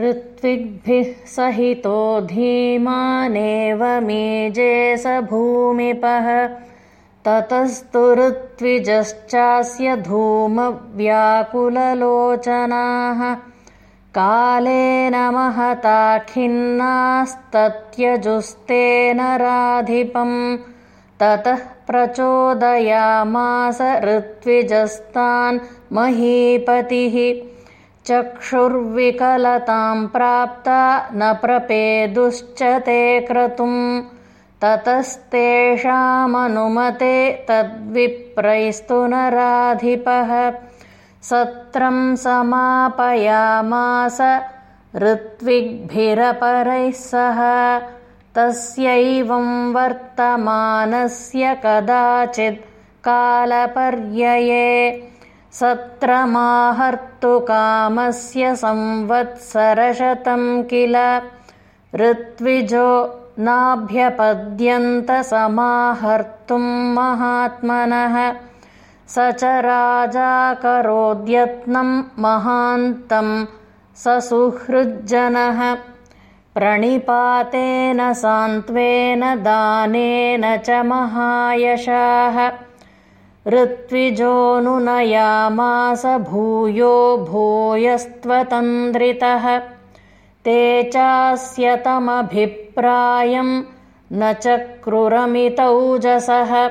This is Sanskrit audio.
ऋत्विग्भिः सहितो धीमानेव मेजे स भूमिपः। ततस्तु ऋत्विजश्चास्य धूमव्याकुललोचनाः। कालेन महता खिन्नास्तत्यजुस्तेन राधिपम् ततः प्रचोदयामास ऋत्विजस्तान् महीपतिः चक्षुर्विकलतां प्राप्ता न प्रपेदुश्च ते क्रतुम् ततस्तेषामनुमते तद्विप्रैस्तु नराधिपः। सत्रं समापयामास ऋत्विग्भिरपरैः सह। तस्यैवं वर्तमानस्य कदाचित् कालपर्यये सत्रमाहर्तुकामस्य संवत्सरशतं किल? ऋत्विजो नाभ्यपद्यन्तसमाहर्तुं महात्मनः। स च राजाकरोद्यत्नं महान्तं स सुहृज्जनः प्रणिपातेन सान्त्वेन दानेन च महायशाः ऋत्विजोऽनुनयामास भूयो भूयस्त्वतन्द्रितः। ते चास्यतमभिप्रायं न चक्रुरमितौजसः